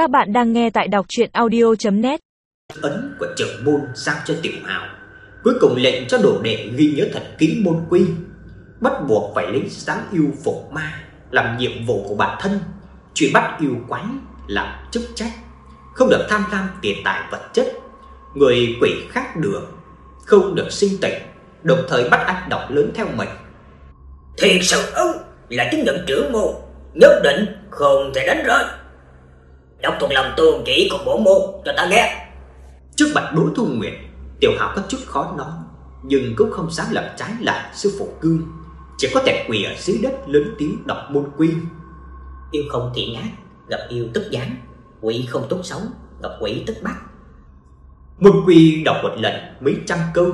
Các bạn đang nghe tại đọc chuyện audio.net ấn của trưởng môn giao cho tiểu hào cuối cùng lệnh cho đồ đệ ghi nhớ thật kỹ môn quy bắt buộc phải lấy dáng yêu phục ma làm nhiệm vụ của bản thân. Truy bắt yêu quái làm chức trách không được tham lam tiền tài vật chất. Người quỷ khác đường không được sinh tịnh đồng thời bắt anh đọc lớn theo mình Thiệt sự ư là chứng nhận trưởng môn Nhất định không thể đánh rơi Đọc thuận lòng tuôn chỉ của bổ môn cho ta nghe Trước mặt Đỗ Thu Nguyệt, Tiểu Hạo có chút khó nói, nhưng cũng không dám làm trái lại sư phụ cương, chỉ có thể quỳ ở dưới đất lớn tiếng đọc môn quy. Yêu không thiện ác Gặp yêu tức gián Quỷ không tốt xấu Gặp quỷ tức bắt Môn quy đọc một lần mấy trăm câu,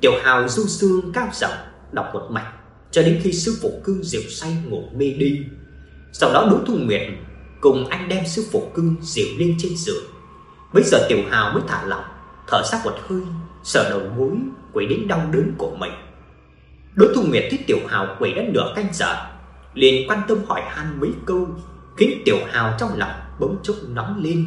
Tiểu Hạo du sương cao giọng đọc một mạch cho đến khi sư phụ cương dịu say ngủ mê đi. Sau đó Đỗ Thu Nguyệt cùng anh đem sư phụ cương dịu lên trên giường. Bây giờ Tiểu Hào mới thả lỏng, thở sát một hơi, sờ đầu gối, quấy đến đau đớn của mình. Đối Thu Nguyệt thấy Tiểu Hào quấy đã nửa canh giờ, liền quan tâm hỏi han mấy câu, khiến Tiểu Hào trong lòng bỗng chốc nóng lên.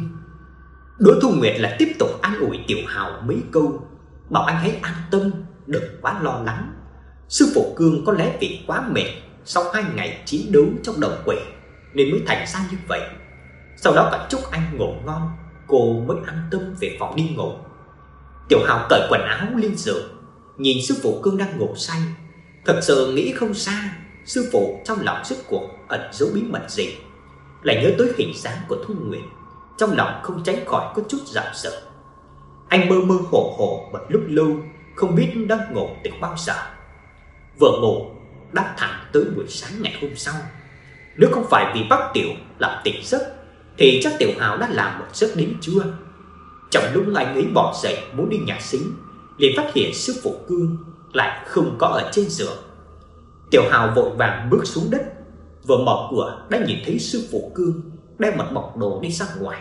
Đối Thu Nguyệt lại tiếp tục an ủi Tiểu Hào mấy câu, bảo anh hãy an tâm, đừng quá lo lắng. Sư phụ Cương có lẽ vì quá mệt sau hai ngày chiến đấu trong đồng quỷ nên mới thành ra như vậy. Sau đó cả chúc anh ngủ ngon, cô mới an tâm về phòng đi ngủ. Tiểu Hào cởi quần áo lên giường, nhìn sư phụ Cương đang ngủ say, thật sự nghĩ không xa, sư phụ trong lòng rốt cuộc ẩn giấu bí mật gì. Lại nhớ tới hình dáng của Thu Nguyệt, trong lòng không tránh khỏi có chút giận sợ. Anh mơ mơ hồ hồ một lúc lâu, không biết đang ngủ từ bao giờ. Vừa ngủ, đáp thẳng tới buổi sáng ngày hôm sau. Nếu không phải vì bắt Tiểu làm tỉnh giấc thì chắc Tiểu Hào đã làm một giấc đến trưa. Trong lúc anh ấy bỏ dậy muốn đi nhà xính, liền phát hiện sư phụ Cương lại không có ở trên giường. Tiểu Hào vội vàng bước xuống đất, vừa mở cửa đã nhìn thấy sư phụ Cương đem mặc bọc đồ đi ra ngoài.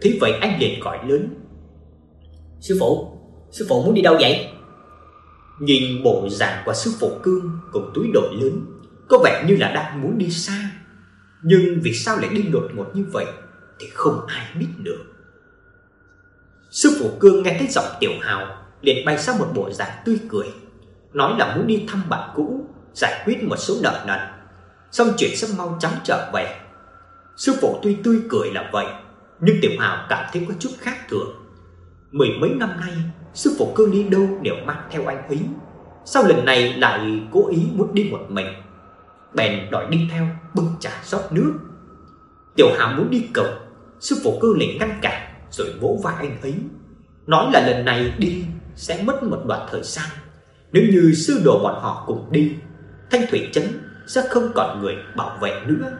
Thế vậy anh liền gọi lớn: Sư phụ Sư phụ muốn đi đâu vậy Nhìn bộ dạng của sư phụ Cương cùng túi đồ lớn, có vẻ như là đang muốn đi xa. Nhưng vì sao lại đi đột ngột như vậy thì không ai biết được. Sư phụ Cương nghe thấy giọng Tiểu Hào, liền bay sang một bộ dạng tươi cười, nói là muốn đi thăm bạn cũ, giải quyết một số nợ nần, xong chuyện sẽ mau chóng trở về. Sư phụ tuy tươi cười là vậy, nhưng Tiểu Hào cảm thấy có chút khác thường. Mười mấy năm nay, sư phụ Cương đi đâu đều mang theo anh ấy. Sau lần này lại cố ý muốn đi một mình, bèn đòi đi theo bưng trà rót nước. Tiểu Hàm muốn đi cầu, sư phụ Cương liền ngăn cản rồi vỗ vai anh ấy, nói là lần này đi sẽ mất một đoạn thời gian. Nếu như sư đồ bọn họ cùng đi, Thanh Thủy trấn sẽ không còn người bảo vệ nữa.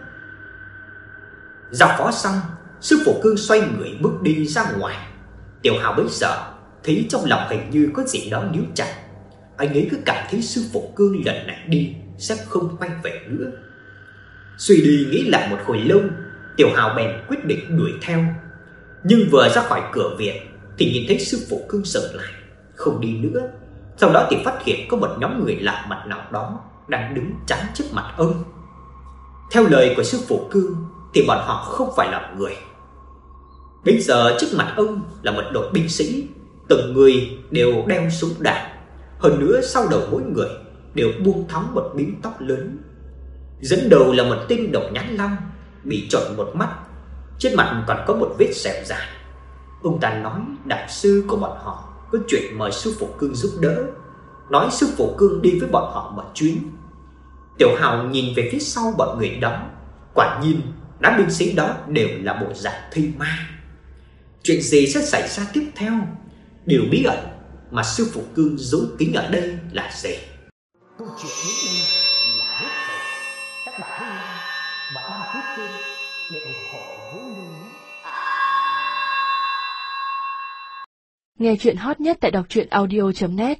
Giao phó xong, sư phụ Cương xoay người bước đi ra ngoài. Tiểu Hào bấy giờ thấy trong lòng hình như có gì đó níu chặt. Anh ấy cứ cảm thấy sư phụ Cương lần này đi sẽ không quay về nữa. Suy đi nghĩ lại một hồi lâu, Tiểu Hào bèn quyết định đuổi theo. Nhưng vừa ra khỏi cửa viện thì nhìn thấy sư phụ Cương sợ lại, không đi nữa. Sau đó thì phát hiện có một nhóm người lạ mặt nào đó đang đứng chắn trước mặt ông. Theo lời của sư phụ Cương thì bọn họ không phải là người. Bây giờ trước mặt ông là một đội binh sĩ, từng người đều đeo súng đạn, hơn nữa sau đầu mỗi người đều buông thõng một bím tóc lớn. Dẫn đầu là một tinh độc nhãn long, bị trộn một mắt, trên mặt còn có một vết sẹo dài. Ông ta nói đại sư của bọn họ có chuyện mời sư phụ Cương giúp đỡ, nói sư phụ Cương đi với bọn họ một chuyến. Tiểu Hào nhìn về phía sau bọn người đó, quả nhiên đám binh sĩ đó đều là bộ dạng thi ma. Chuyện gì sẽ xảy ra tiếp theo? Điều bí ẩn mà sư phụ Cương giấu kín ở đây là gì? Câu chuyện đến đây là hết rồi. Các bạn hãy like và đăng ký kênh để ủng hộ Vũ Lương nhé. Nghe chuyện hot nhất tại đọc truyện audio.net